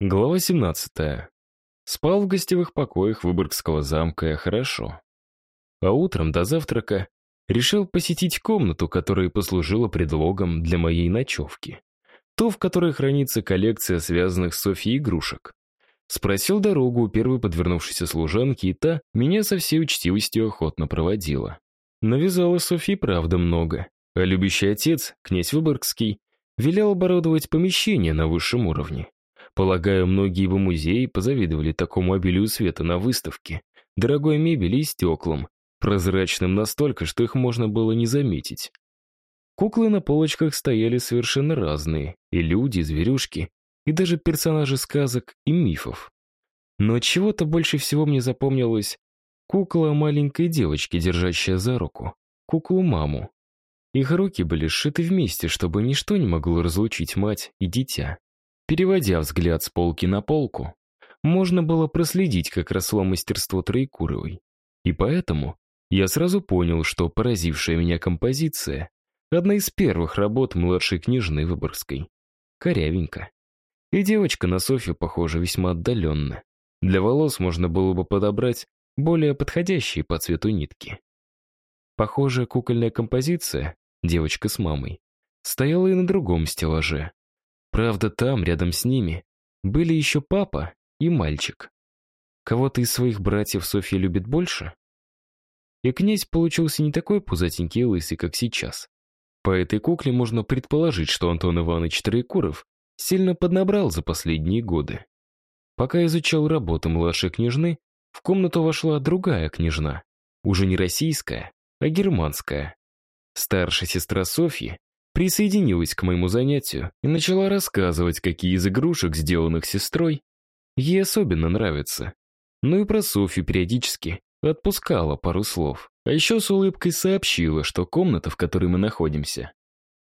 Глава 17. Спал в гостевых покоях Выборгского замка я хорошо. А утром до завтрака решил посетить комнату, которая послужила предлогом для моей ночевки. Ту, в которой хранится коллекция связанных с Софией игрушек. Спросил дорогу у первой подвернувшейся служанки, и та меня со всей учтивостью охотно проводила. Навязала Софии правда много, а любящий отец, князь Выборгский, велел оборудовать помещение на высшем уровне. Полагаю, многие его музеи позавидовали такому обилию света на выставке, дорогой мебели и стеклам, прозрачным настолько, что их можно было не заметить. Куклы на полочках стояли совершенно разные, и люди, и зверюшки, и даже персонажи сказок и мифов. Но чего-то больше всего мне запомнилось кукла маленькой девочки, держащая за руку, куклу-маму. Их руки были сшиты вместе, чтобы ничто не могло разлучить мать и дитя. Переводя взгляд с полки на полку, можно было проследить, как росло мастерство Троекуровой. И поэтому я сразу понял, что поразившая меня композиция — одна из первых работ младшей княжны Выборгской. Корявенько. И девочка на Софью похожа весьма отдаленно. Для волос можно было бы подобрать более подходящие по цвету нитки. Похожая кукольная композиция, девочка с мамой, стояла и на другом стеллаже, Правда, там, рядом с ними, были еще папа и мальчик. Кого-то из своих братьев Софья любит больше? И князь получился не такой пузатенький и лысый, как сейчас. По этой кукле можно предположить, что Антон Иванович Троекуров сильно поднабрал за последние годы. Пока изучал работы младшей княжны, в комнату вошла другая княжна, уже не российская, а германская. Старшая сестра Софьи присоединилась к моему занятию и начала рассказывать, какие из игрушек, сделанных сестрой, ей особенно нравятся. Ну и про Софью периодически отпускала пару слов. А еще с улыбкой сообщила, что комната, в которой мы находимся,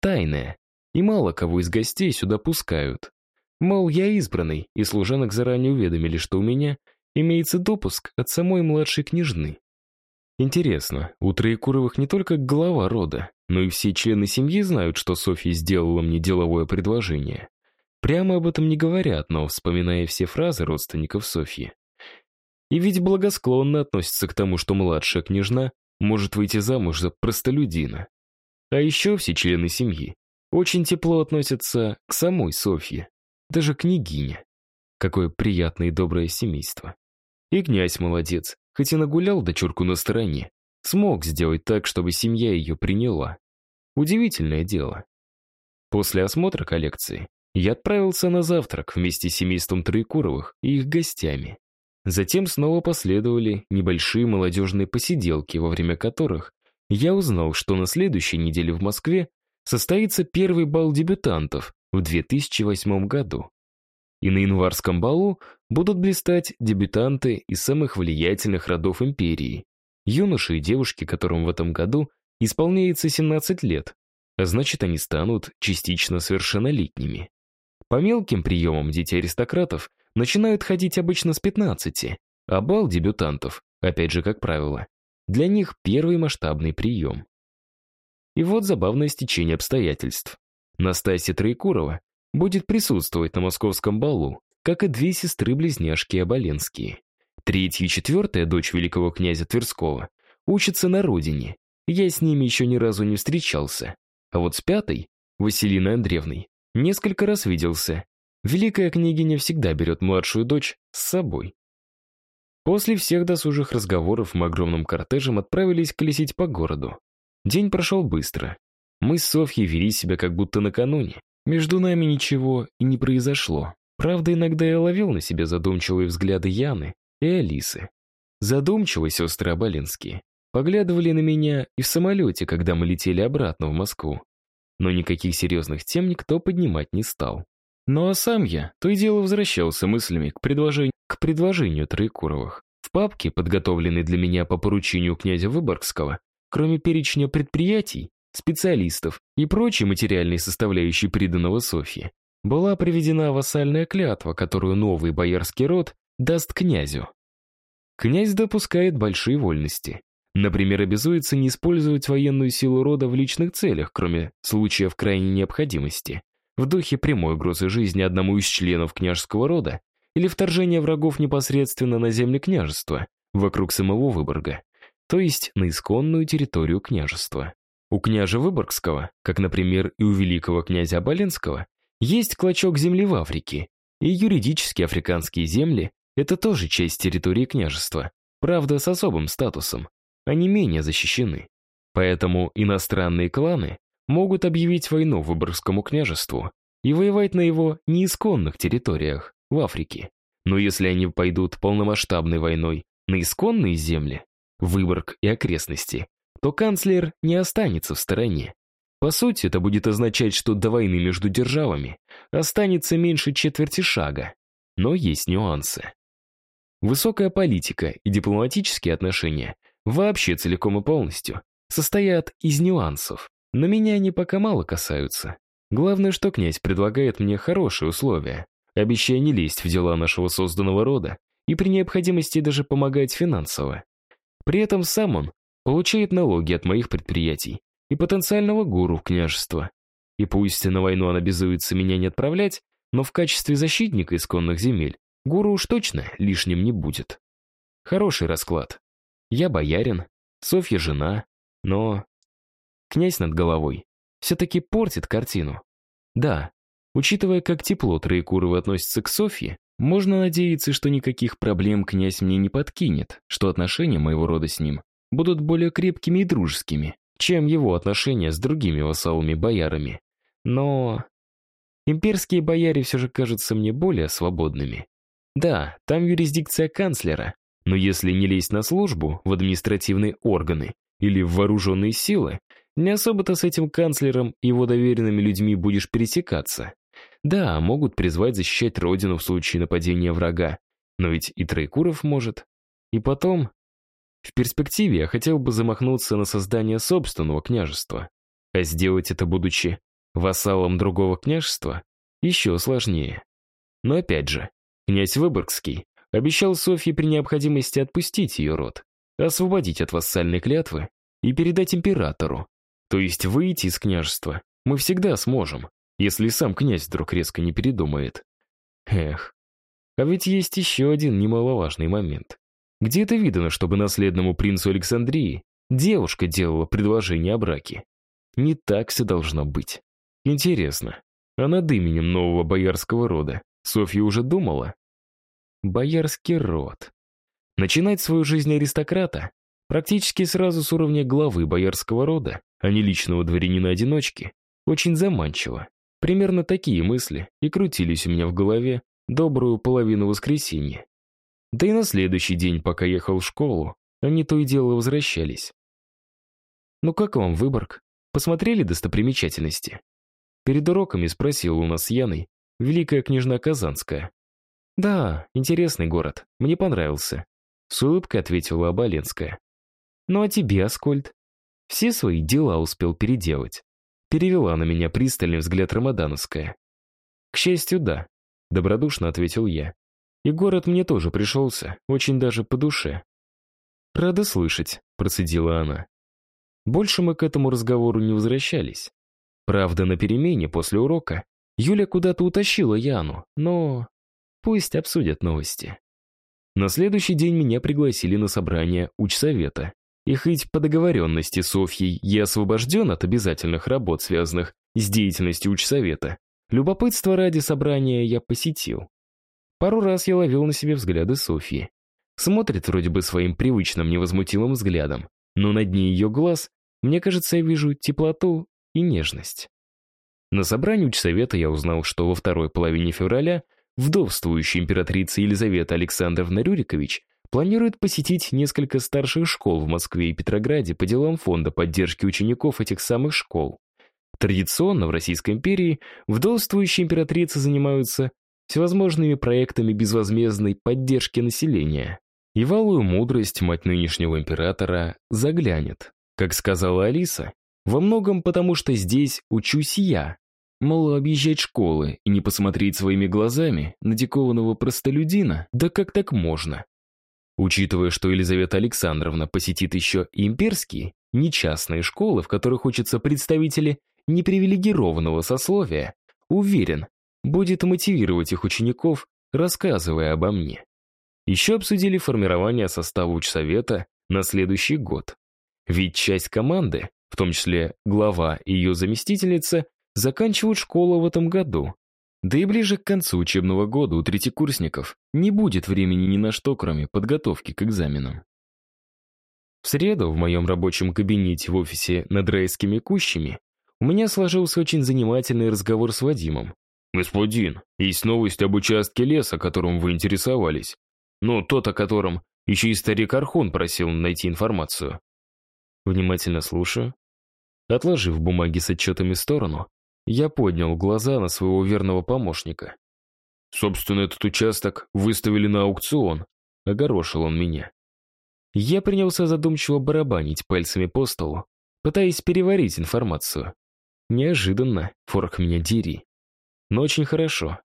тайная, и мало кого из гостей сюда пускают. Мол, я избранный, и служанок заранее уведомили, что у меня имеется допуск от самой младшей княжны. Интересно, у Троекуровых не только глава рода, но и все члены семьи знают, что Софья сделала мне деловое предложение. Прямо об этом не говорят, но вспоминая все фразы родственников Софьи. И ведь благосклонно относятся к тому, что младшая княжна может выйти замуж за простолюдина. А еще все члены семьи очень тепло относятся к самой Софье, даже княгиня. Какое приятное и доброе семейство. И князь молодец, хоть и нагулял дочурку на стороне, смог сделать так, чтобы семья ее приняла. Удивительное дело. После осмотра коллекции я отправился на завтрак вместе с семейством Троекуровых и их гостями. Затем снова последовали небольшие молодежные посиделки, во время которых я узнал, что на следующей неделе в Москве состоится первый бал дебютантов в 2008 году. И на январском балу будут блистать дебютанты из самых влиятельных родов империи. Юноши и девушки, которым в этом году исполняется 17 лет, а значит, они станут частично совершеннолетними. По мелким приемам дети аристократов начинают ходить обычно с 15, а бал дебютантов, опять же, как правило, для них первый масштабный прием. И вот забавное стечение обстоятельств. Настасья Троекурова будет присутствовать на московском балу, как и две сестры-близняшки Оболенские. Третья и четвертая дочь великого князя Тверского учатся на родине. Я с ними еще ни разу не встречался. А вот с пятой, Василиной Андреевной, несколько раз виделся. Великая княгиня всегда берет младшую дочь с собой. После всех досужих разговоров мы огромным кортежем отправились колесить по городу. День прошел быстро. Мы с Софьей вели себя как будто накануне. Между нами ничего и не произошло. Правда, иногда я ловил на себе задумчивые взгляды Яны, и Алисы. Задумчиво сестры Абалинские поглядывали на меня и в самолете, когда мы летели обратно в Москву. Но никаких серьезных тем никто поднимать не стал. Ну а сам я то и дело возвращался мыслями к предложению, к предложению Троекуровых. В папке, подготовленной для меня по поручению князя Выборгского, кроме перечня предприятий, специалистов и прочей материальной составляющей приданного Софьи, была приведена вассальная клятва, которую новый боярский род даст князю. Князь допускает большие вольности. Например, обязуется не использовать военную силу рода в личных целях, кроме случаев крайней необходимости. в духе прямой угрозы жизни одному из членов княжеского рода или вторжения врагов непосредственно на земли княжества, вокруг самого Выборга, то есть на исконную территорию княжества. У княжа Выборгского, как, например, и у великого князя Оболенского, есть клочок земли в Африке, и юридически африканские земли — это тоже часть территории княжества, правда, с особым статусом. Они менее защищены. Поэтому иностранные кланы могут объявить войну Выборгскому княжеству и воевать на его неисконных территориях, в Африке. Но если они пойдут полномасштабной войной на исконные земли, Выборг и окрестности, то канцлер не останется в стороне. По сути, это будет означать, что до войны между державами останется меньше четверти шага. Но есть нюансы. Высокая политика и дипломатические отношения вообще целиком и полностью состоят из нюансов. Но меня они пока мало касаются. Главное, что князь предлагает мне хорошие условия, обещая не лезть в дела нашего созданного рода и при необходимости даже помогать финансово. При этом сам он получает налоги от моих предприятий и потенциального гуру в княжество. И пусть на войну он обязуется меня не отправлять, но в качестве защитника исконных земель гуру уж точно лишним не будет. Хороший расклад. Я боярин, Софья жена, но... Князь над головой все-таки портит картину. Да, учитывая, как тепло Троекуровы относятся к Софье, можно надеяться, что никаких проблем князь мне не подкинет, что отношения моего рода с ним будут более крепкими и дружескими, чем его отношения с другими вассалами-боярами. Но имперские бояре все же кажутся мне более свободными. Да, там юрисдикция канцлера, но если не лезть на службу в административные органы или в вооруженные силы, не особо-то с этим канцлером и его доверенными людьми будешь пересекаться. Да, могут призвать защищать родину в случае нападения врага, но ведь и Троекуров может. И потом, в перспективе я хотел бы замахнуться на создание собственного княжества. А сделать это, будучи вассалом другого княжества, еще сложнее. Но опять же, князь Выборгский обещал Софье при необходимости отпустить ее род, освободить от вассальной клятвы и передать императору. То есть выйти из княжества мы всегда сможем, если сам князь вдруг резко не передумает. Эх, а ведь есть еще один немаловажный момент. Где это видано, чтобы наследному принцу Александрии девушка делала предложение о браке? Не так все должно быть. Интересно, а над именем нового боярского рода Софья уже думала? Боярский род. Начинать свою жизнь аристократа практически сразу с уровня главы боярского рода, а не личного дворянина-одиночки, очень заманчиво. Примерно такие мысли и крутились у меня в голове добрую половину воскресенья. Да и на следующий день, пока ехал в школу, они то и дело возвращались. «Ну как вам Выборг? Посмотрели достопримечательности?» Перед уроками спросила у нас с Яной великая княжна Казанская. «Да, интересный город, мне понравился», — с улыбкой ответила Оболенская. «Ну а тебе, Аскольд?» Все свои дела успел переделать. Перевела на меня пристальный взгляд Рамадановская. «К счастью, да», — добродушно ответил я. И город мне тоже пришелся, очень даже по душе. «Рада слышать», — процедила она. Больше мы к этому разговору не возвращались. Правда, на перемене после урока Юля куда-то утащила Яну, но пусть обсудят новости. На следующий день меня пригласили на собрание учсовета. И хоть по договоренности Софьей я освобожден от обязательных работ, связанных с деятельностью учсовета, любопытство ради собрания я посетил. Пару раз я ловил на себе взгляды Софьи. Смотрит вроде бы своим привычным невозмутимым взглядом, но на дне ее глаз, мне кажется, я вижу теплоту и нежность. На собрании учсовета я узнал, что во второй половине февраля вдовствующая императрица Елизавета Александровна Рюрикович планирует посетить несколько старших школ в Москве и Петрограде по делам фонда поддержки учеников этих самых школ. Традиционно в Российской империи вдовствующие императрицы занимаются всевозможными проектами безвозмездной поддержки населения. И валую мудрость мать нынешнего императора заглянет. Как сказала Алиса, во многом потому, что здесь учусь я. Мало объезжать школы и не посмотреть своими глазами на дикованного простолюдина, да как так можно? Учитывая, что Елизавета Александровна посетит еще и имперские, не частные школы, в которых учатся представители непривилегированного сословия, уверен, будет мотивировать их учеников, рассказывая обо мне. Еще обсудили формирование состава учсовета на следующий год. Ведь часть команды, в том числе глава и ее заместительница, заканчивают школу в этом году. Да и ближе к концу учебного года у третьекурсников не будет времени ни на что, кроме подготовки к экзаменам. В среду в моем рабочем кабинете в офисе над райскими кущами у меня сложился очень занимательный разговор с Вадимом. «Господин, есть новость об участке леса, которым вы интересовались. Ну, тот, о котором еще и старик Архон просил найти информацию». Внимательно слушаю. Отложив бумаги с отчетами в сторону, я поднял глаза на своего верного помощника. «Собственно, этот участок выставили на аукцион», — огорошил он меня. Я принялся задумчиво барабанить пальцами по столу, пытаясь переварить информацию. Неожиданно, форк меня дери. Но очень хорошо.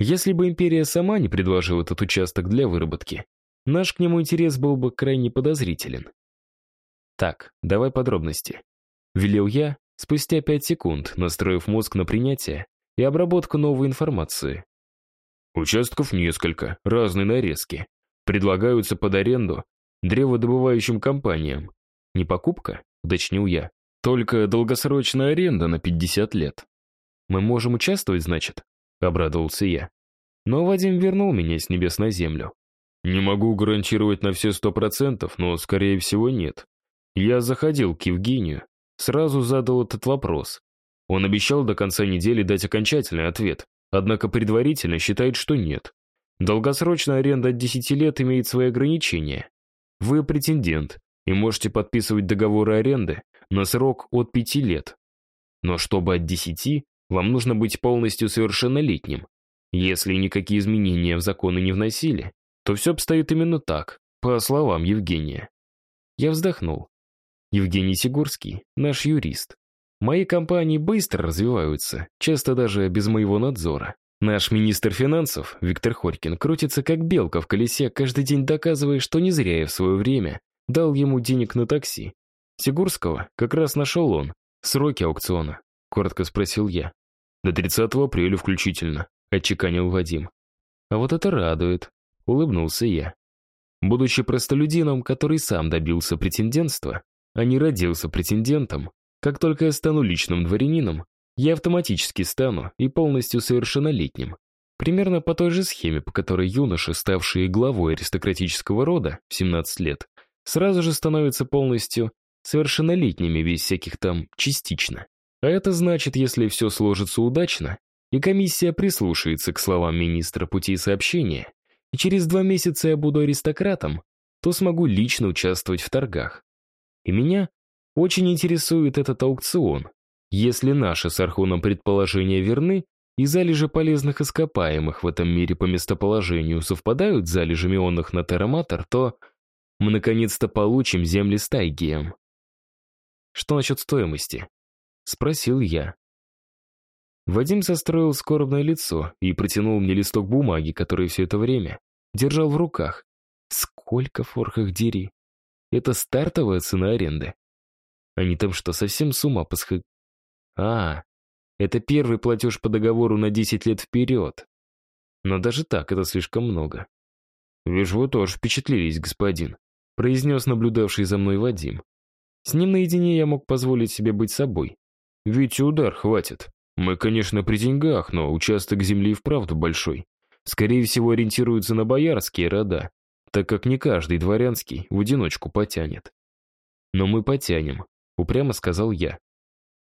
Если бы империя сама не предложила этот участок для выработки, наш к нему интерес был бы крайне подозрителен. Так, давай подробности. Велел я, спустя пять секунд, настроив мозг на принятие и обработку новой информации. Участков несколько, разные нарезки. Предлагаются под аренду древодобывающим компаниям. Не покупка, уточнил я. Только долгосрочная аренда на 50 лет. Мы можем участвовать, значит? Обрадовался я. Но Вадим вернул меня с небес на землю. Не могу гарантировать на все сто процентов, но, скорее всего, нет. Я заходил к Евгению, сразу задал этот вопрос. Он обещал до конца недели дать окончательный ответ, однако предварительно считает, что нет. Долгосрочная аренда от 10 лет имеет свои ограничения. Вы претендент и можете подписывать договоры аренды на срок от 5 лет. Но чтобы от 10, вам нужно быть полностью совершеннолетним. Если никакие изменения в законы не вносили, то все обстоит именно так, по словам Евгения. Я вздохнул. Евгений Сигурский, наш юрист. Мои компании быстро развиваются, часто даже без моего надзора. Наш министр финансов, Виктор Хорькин, крутится как белка в колесе, каждый день доказывая, что не зря я в свое время дал ему денег на такси. Сигурского как раз нашел он. Сроки аукциона, коротко спросил я. До 30 апреля включительно, отчеканил Вадим. А вот это радует, улыбнулся я. Будучи простолюдином, который сам добился претендентства, а не родился претендентом, как только я стану личным дворянином, я автоматически стану и полностью совершеннолетним. Примерно по той же схеме, по которой юноши, ставшие главой аристократического рода в 17 лет, сразу же становятся полностью совершеннолетними без всяких там частично. А это значит, если все сложится удачно, и комиссия прислушается к словам министра путей сообщения, и через два месяца я буду аристократом, то смогу лично участвовать в торгах. И меня очень интересует этот аукцион, если наши с Архоном предположения верны, и залежи полезных ископаемых в этом мире по местоположению совпадают с залежами онных на Терраматор, то мы наконец-то получим земли с Тайгием. Что насчет стоимости? Спросил я. Вадим состроил скорбное лицо и протянул мне листок бумаги, который все это время держал в руках. Сколько форхах дери? Это стартовая цена аренды. Они там что, совсем с ума посхы... А, это первый платеж по договору на 10 лет вперед. Но даже так это слишком много. «Вижу, вы тоже впечатлились, господин», — произнес наблюдавший за мной Вадим. С ним наедине я мог позволить себе быть собой. «Ведь удар хватит. Мы, конечно, при деньгах, но участок земли и вправду большой. Скорее всего, ориентируются на боярские рода, так как не каждый дворянский в одиночку потянет». «Но мы потянем», — упрямо сказал я.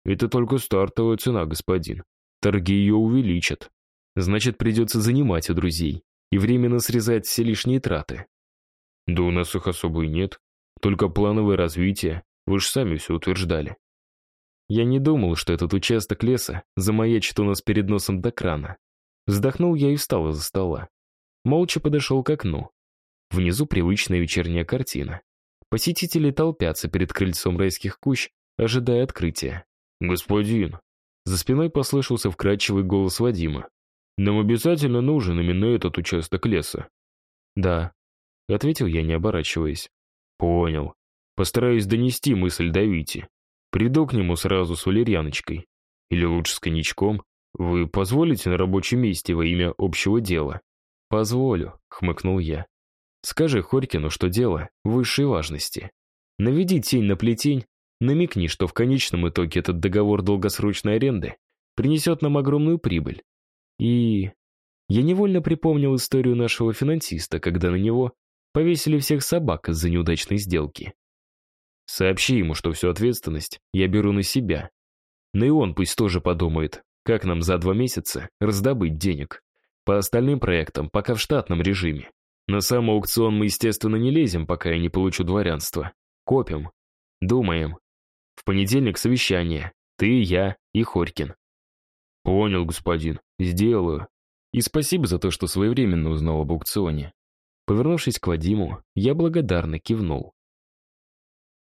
Это только стартовая цена, господин. Торги ее увеличат. Значит, придется занимать у друзей и временно срезать все лишние траты. Да у нас их особо и нет. Только плановое развитие. Вы же сами все утверждали. Я не думал, что этот участок леса замаячит у нас перед носом до крана. Вздохнул я и встал из-за стола. Молча подошел к окну. Внизу привычная вечерняя картина. Посетители толпятся перед крыльцом райских кущ, ожидая открытия. «Господин!» За спиной послышался вкрадчивый голос Вадима. «Нам обязательно нужен именно этот участок леса». «Да», — ответил я, не оборачиваясь. «Понял. Постараюсь донести мысль до Вити. Приду к нему сразу с валерьяночкой. Или лучше с коньячком. Вы позволите на рабочем месте во имя общего дела? Позволю, хмыкнул я. Скажи Хорькину, что дело высшей важности. Наведи тень на плетень, намекни, что в конечном итоге этот договор долгосрочной аренды принесет нам огромную прибыль. И я невольно припомнил историю нашего финансиста, когда на него повесили всех собак из-за неудачной сделки. Сообщи ему, что всю ответственность я беру на себя. Но и он пусть тоже подумает, как нам за два месяца раздобыть денег. По остальным проектам пока в штатном режиме. На сам аукцион мы, естественно, не лезем, пока я не получу дворянство. Копим. Думаем. В понедельник совещание. Ты, я и Хорькин. Понял, господин. Сделаю. И спасибо за то, что своевременно узнал об аукционе. Повернувшись к Вадиму, я благодарно кивнул.